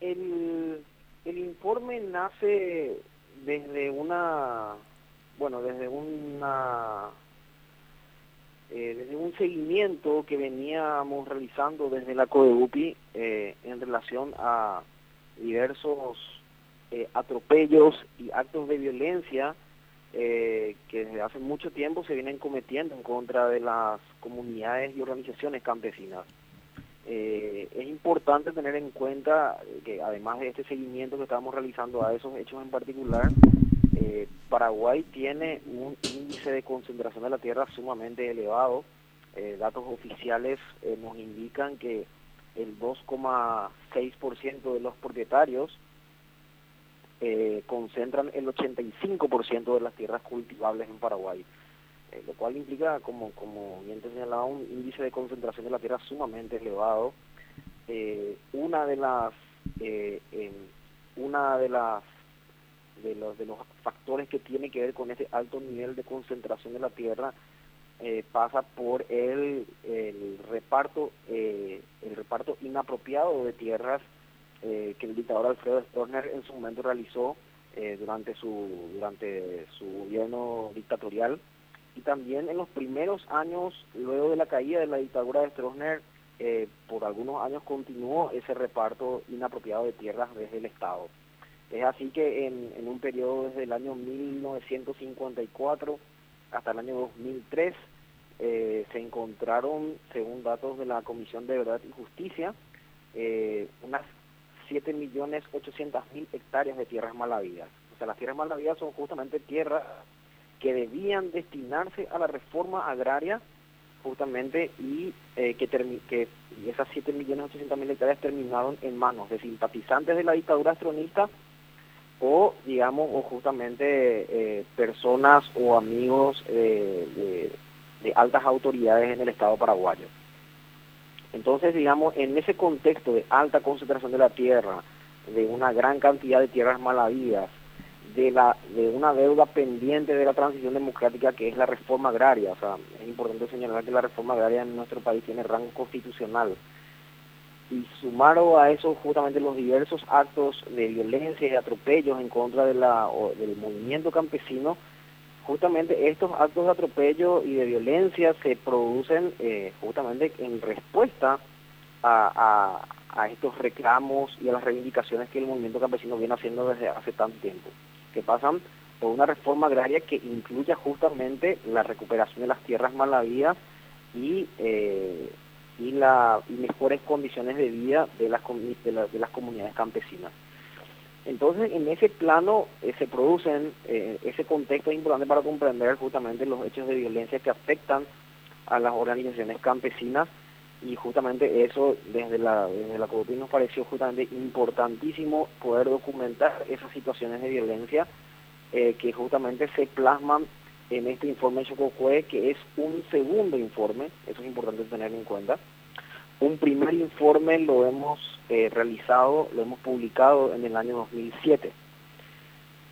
El, el informe nace desde una, bueno, desde una, eh, desde un seguimiento que veníamos realizando desde la CODEUPI eh, en relación a diversos eh, atropellos y actos de violencia que desde hace mucho tiempo se vienen cometiendo en contra de las comunidades y organizaciones campesinas. Eh, es importante tener en cuenta que además de este seguimiento que estamos realizando a esos hechos en particular, eh, Paraguay tiene un índice de concentración de la tierra sumamente elevado. Eh, datos oficiales nos indican que el 2,6% de los propietarios concentran el 85% de las tierras cultivables en Paraguay. Eh, lo cual implica, como, como bien te señalaba, un índice de concentración de la tierra sumamente elevado. Eh, una de las eh, una de las de los de los factores que tiene que ver con ese alto nivel de concentración de la tierra pasa por el reparto el reparto inapropiado de tierras que el dictador Alfredo Stroessner en su momento realizó durante su durante su gobierno dictatorial. Y también en los primeros años, luego de la caída de la dictadura de Stroessner, eh, por algunos años continuó ese reparto inapropiado de tierras desde el Estado. Es así que en, un periodo desde el año 1954 hasta el año 2003 eh, se encontraron, según datos de la Comisión de Verdad y Justicia, eh, unas 7.800.000 hectáreas de tierras malavidas. O sea, las tierras malavidas son justamente tierras que debían destinarse a la reforma agraria justamente y eh, que, que esas 7.800.000 hectáreas terminaron en manos de simpatizantes de la dictadura astronista o digamos o justamente eh, personas o amigos de, de, altas autoridades en el Estado paraguayo. Entonces, digamos, en ese contexto de alta concentración de la tierra, de una gran cantidad de tierras malavidas, de, la, de una deuda pendiente de la transición democrática que es la reforma agraria. O sea, es importante señalar que la reforma agraria en nuestro país tiene rango constitucional. Y sumado a eso justamente los diversos actos de violencia y atropellos en contra de la, del movimiento campesino, justamente estos actos de atropello y de violencia se producen eh, justamente en respuesta a, a, a estos reclamos y a las reivindicaciones que el movimiento campesino viene haciendo desde hace tanto tiempo que pasan por una reforma agraria que incluya justamente la recuperación de las tierras malavidas y, eh, y, la, mejores condiciones de vida de las, de, las comunidades campesinas. Entonces, en ese plano eh, se producen, eh, ese contexto es importante para comprender justamente los hechos de violencia que afectan a las organizaciones campesinas y justamente eso desde la, desde nos pareció justamente importantísimo poder documentar esas situaciones de violencia eh, que justamente se plasman en este informe Chococue, que es un segundo informe, eso es importante tener en cuenta. Un primer informe lo hemos eh, realizado, lo hemos publicado en el año 2007.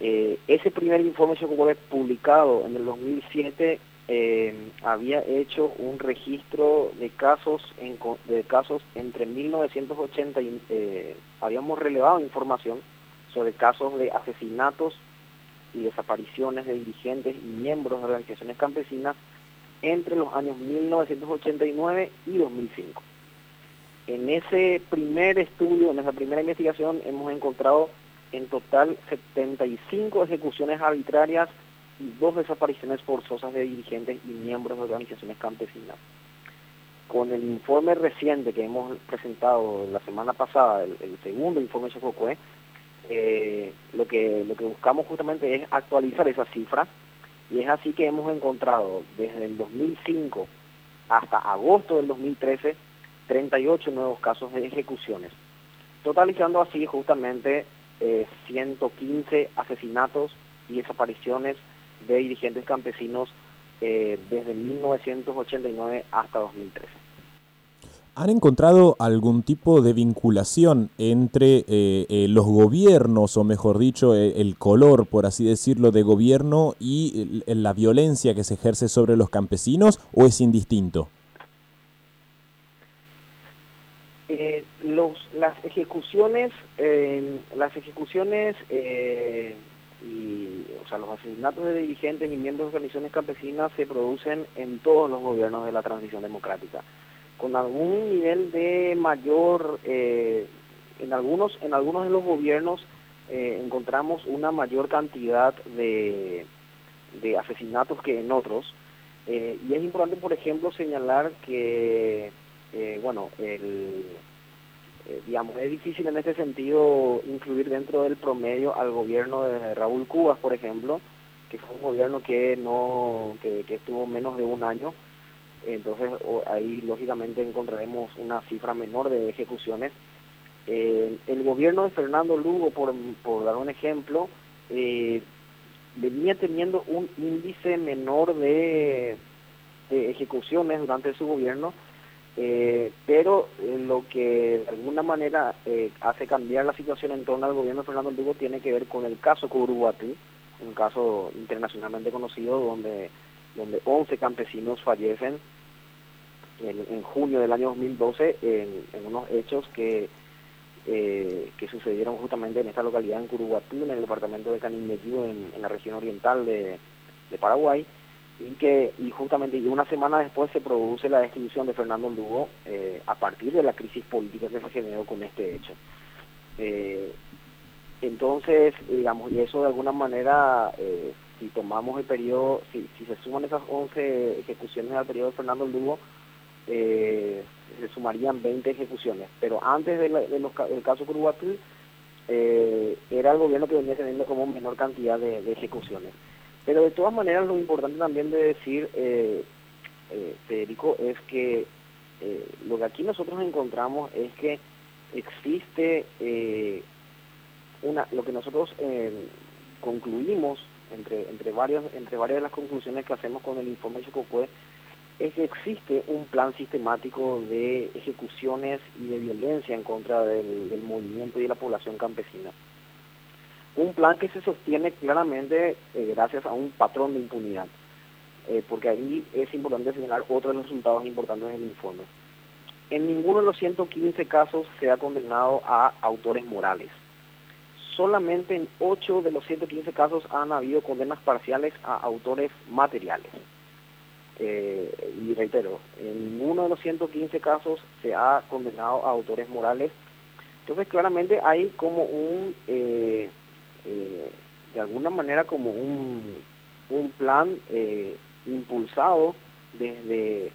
Eh, ese primer informe Chococue publicado en el 2007 eh, había hecho un registro de casos de casos entre 1980 y eh, habíamos relevado información sobre casos de asesinatos y desapariciones de dirigentes y miembros de organizaciones campesinas entre los años 1989 y 2005. En ese primer estudio, en esa primera investigación, hemos encontrado en total 75 ejecuciones arbitrarias y dos desapariciones forzosas de dirigentes y miembros de organizaciones campesinas. Con el informe reciente que hemos presentado la semana pasada, el, segundo informe Chococue, eh, lo, que, lo que buscamos justamente es actualizar esas cifras y es así que hemos encontrado desde el 2005 hasta agosto del 2013 38 nuevos casos de ejecuciones, totalizando así justamente 115 eh, asesinatos y desapariciones de dirigentes campesinos eh, desde 1989 hasta 2013. ¿Han encontrado algún tipo de vinculación entre eh, eh, los gobiernos, o mejor dicho, el color, por así decirlo, de gobierno y la violencia que se ejerce sobre los campesinos, o es indistinto? Eh, los, las ejecuciones, las ejecuciones eh, y, o sea, los asesinatos de dirigentes y miembros de organizaciones campesinas se producen en todos los gobiernos de la transición democrática, con algún nivel de mayor, eh, en algunos, en algunos de los gobiernos encontramos una mayor cantidad de, de asesinatos que en otros, y es importante, por ejemplo, señalar que eh, bueno, el, eh, digamos, es difícil en ese sentido incluir dentro del promedio al gobierno de Raúl Cubas, por ejemplo, que fue un gobierno que no que, estuvo menos de un año. Entonces ahí lógicamente encontraremos una cifra menor de ejecuciones. Eh, el gobierno de Fernando Lugo, por, por dar un ejemplo, venía teniendo un índice menor de ejecuciones durante su gobierno, eh, pero eh, lo que de alguna manera eh, hace cambiar la situación en torno al gobierno de Fernando Lugo tiene que ver con el caso Curuguatí, un caso internacionalmente conocido donde, donde 11 campesinos fallecen en, junio del año 2012 en, unos hechos que, que sucedieron justamente en esta localidad en Curuguatí, en el departamento de Canindeyú, en, la región oriental de Paraguay y que y justamente y una semana después se produce la destitución de Fernando Lugo eh, a partir de la crisis política que se generó con este hecho. Eh, entonces, digamos, y eso de alguna manera, eh, si tomamos el periodo, si, si se suman esas 11 ejecuciones al periodo de Fernando Lugo, se sumarían 20 ejecuciones. Pero antes de del caso Curuguatí, era el gobierno que venía teniendo como menor cantidad de ejecuciones. Pero de todas maneras lo importante también de decir, eh, eh, Federico, es que eh, lo que aquí nosotros encontramos es que existe una, lo que nosotros concluimos entre, entre, varias, entre varias de las conclusiones que hacemos con el informe Chocopue, es que existe un plan sistemático de ejecuciones y de violencia en contra del movimiento y de la población campesina un plan que se sostiene claramente eh, gracias a un patrón de impunidad, eh, porque ahí es importante señalar otros resultados importantes del informe. En ninguno de los 115 casos se ha condenado a autores morales. Solamente en 8 de los 115 casos han habido condenas parciales a autores materiales. Eh, y reitero, en ninguno de los 115 casos se ha condenado a autores morales. Entonces claramente hay como un de alguna manera como un, un plan eh, impulsado desde,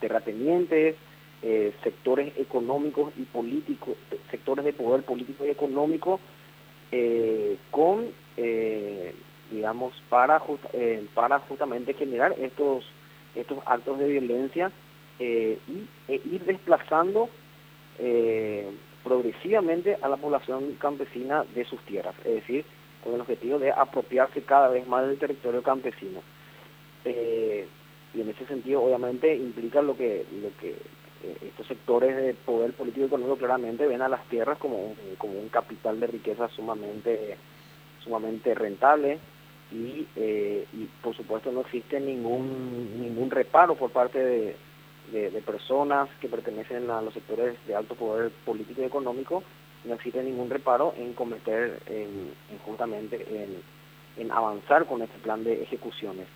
terratenientes, eh, sectores económicos y políticos, sectores de poder político y económico, con, digamos, para, para justamente generar estos, estos actos de violencia y e ir desplazando progresivamente a la población campesina de sus tierras, es decir, con el objetivo de apropiarse cada vez más del territorio campesino. Eh, y en ese sentido, obviamente, implica lo que, lo que eh, estos sectores de poder político y económico claramente ven a las tierras como un, como un capital de riqueza sumamente, sumamente rentable y, eh, y por supuesto no existe ningún, ningún reparo por parte de de, personas que pertenecen a los sectores de alto poder político y económico, no existe ningún reparo en cometer, en, justamente en, avanzar con este plan de ejecuciones.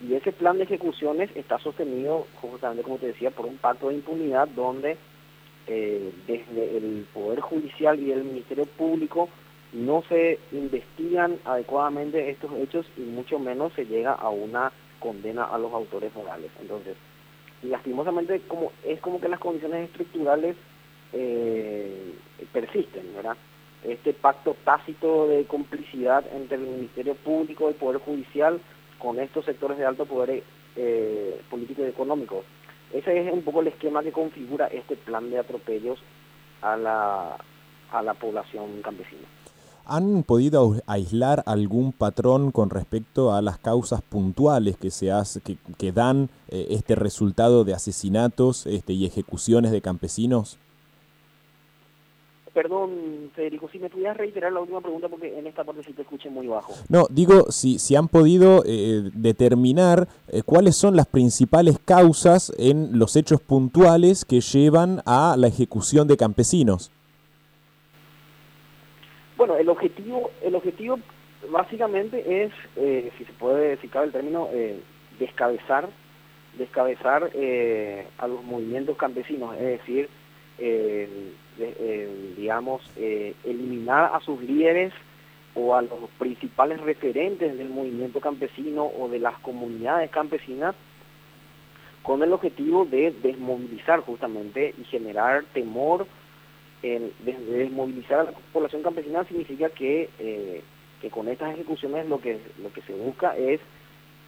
Y ese plan de ejecuciones está sostenido, justamente como te decía, por un pacto de impunidad donde eh, desde el Poder Judicial y el Ministerio Público no se investigan adecuadamente estos hechos y mucho menos se llega a una condena a los autores morales. Entonces, lastimosamente como es como que las condiciones estructurales eh, persisten, ¿verdad? Este pacto tácito de complicidad entre el Ministerio Público y el Poder Judicial con estos sectores de alto poder eh, político y económico. Ese es un poco el esquema que configura este plan de atropellos a la, a la población campesina. ¿Han podido aislar algún patrón con respecto a las causas puntuales que, se hace, que, dan eh, este resultado de asesinatos este, y ejecuciones de campesinos? Perdón, Federico, si me pudieras reiterar la última pregunta porque en esta parte sí te escuché muy bajo. No, digo, si, si han podido eh, determinar eh, cuáles son las principales causas en los hechos puntuales que llevan a la ejecución de campesinos. Bueno, el objetivo, el objetivo básicamente es, eh, si se puede, decir el término, descabezar, descabezar a los movimientos campesinos, es decir, eh, digamos, eh, eliminar a sus líderes o a los principales referentes del movimiento campesino o de las comunidades campesinas con el objetivo de desmovilizar justamente y generar temor. Desmovilizar a la población campesina significa que, eh, que con estas ejecuciones lo que, lo que se busca es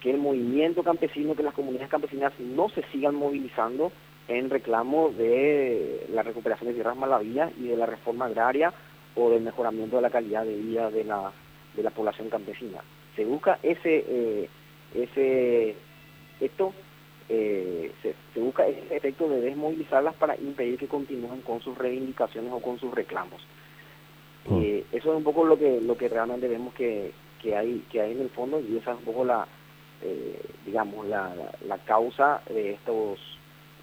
que el movimiento campesino, que las comunidades campesinas no se sigan movilizando en reclamo de la recuperación de tierras malavías y de la reforma agraria o del mejoramiento de la calidad de vida de la, de la población campesina. Se busca ese, eh, ese esto, eh, se, busca ese efecto de desmovilizarlas para impedir que continúen con sus reivindicaciones o con sus reclamos. Mm. Eh, eso es un poco lo que lo que realmente vemos que, que hay que hay en el fondo y esa es un poco la digamos la, la causa de estos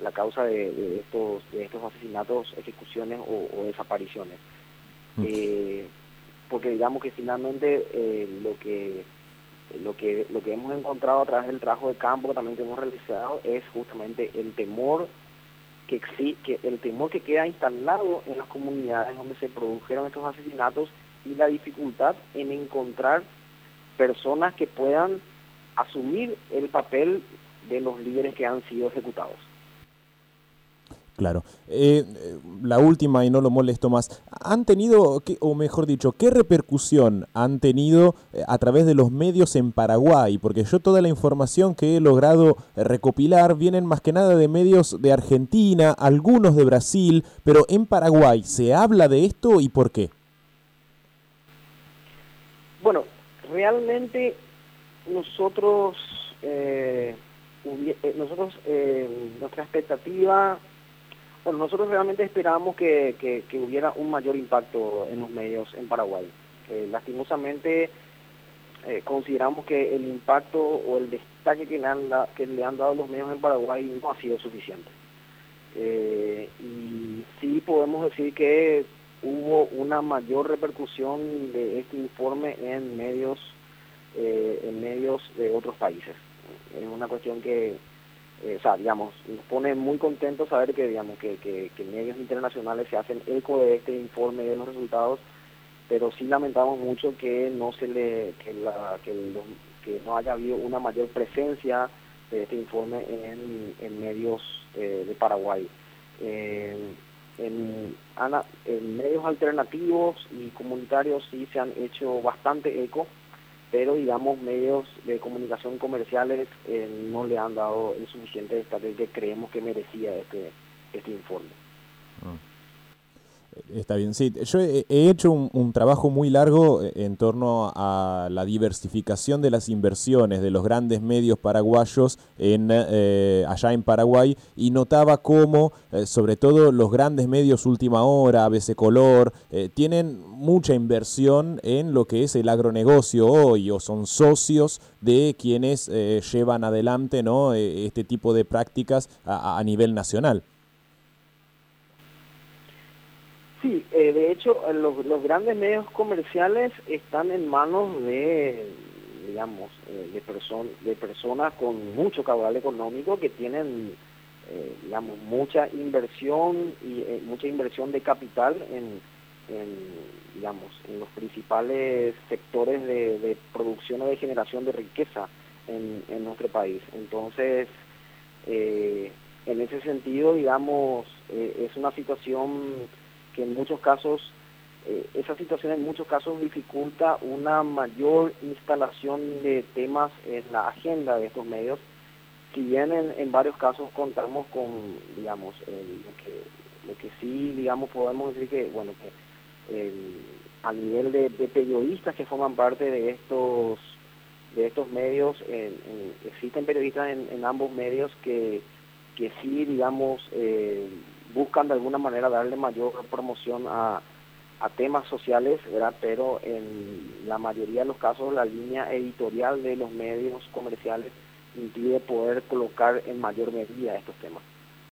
la causa de, estos de estos asesinatos, ejecuciones o, desapariciones. Mm. Eh, porque digamos que finalmente eh, lo que lo que lo que hemos encontrado a través del trabajo de campo también que hemos realizado es justamente el temor que, que el temor que queda instalado en las comunidades donde se produjeron estos asesinatos y la dificultad en encontrar personas que puedan asumir el papel de los líderes que han sido ejecutados. Claro. Eh, la última, y no lo molesto más, ¿han tenido, o mejor dicho, qué repercusión han tenido eh, a través de los medios en Paraguay? Porque yo toda la información que he logrado recopilar vienen más que nada de medios de Argentina, algunos de Brasil, pero en Paraguay, ¿se habla de esto y por qué? Bueno, realmente nosotros, eh, nosotros nuestra expectativa bueno, nosotros realmente esperábamos que, hubiera un mayor impacto en los medios en Paraguay. Eh, lastimosamente eh, consideramos que el impacto o el destaque que le, han que le han dado los medios en Paraguay no ha sido suficiente. Eh, y sí podemos decir que hubo una mayor repercusión de este informe en medios en medios de otros países. Es una cuestión que eh, o sea, digamos, nos pone muy contentos saber que, digamos, que, que, medios internacionales se hacen eco de este informe de los resultados, pero sí lamentamos mucho que no se le, que, la, que, no haya habido una mayor presencia de este informe en, en medios eh, de Paraguay. Eh, en, en medios alternativos y comunitarios sí se han hecho bastante eco pero digamos medios de comunicación comerciales eh, no le han dado el suficiente destaque que creemos que merecía este, este informe. Ah. Está bien, sí. Yo he, hecho un, trabajo muy largo eh, en torno a la diversificación de las inversiones de los grandes medios paraguayos en, eh, allá en Paraguay y notaba cómo, eh, sobre todo los grandes medios Última Hora, ABC Color, tienen mucha inversión en lo que es el agronegocio hoy o son socios de quienes llevan adelante ¿no? este tipo de prácticas a nivel nacional. Sí, eh, de hecho, los, los, grandes medios comerciales están en manos de, digamos, eh, de, person de personas con mucho caudal económico que tienen, eh, digamos, mucha inversión y mucha inversión de capital en, digamos, en los principales sectores de, producción o de generación de riqueza en, en nuestro país. Entonces, en ese sentido, digamos, es una situación que en muchos casos, eh, esa situación en muchos casos dificulta una mayor instalación de temas en la agenda de estos medios, si bien en, varios casos contamos con, digamos, lo, que, lo que sí, digamos, podemos decir que, bueno, que a nivel de, periodistas que forman parte de estos de estos medios, existen periodistas en, ambos medios que, que sí, digamos, eh, buscan de alguna manera darle mayor promoción a, a temas sociales, pero en la mayoría de los casos la línea editorial de los medios comerciales impide poder colocar en mayor medida estos temas.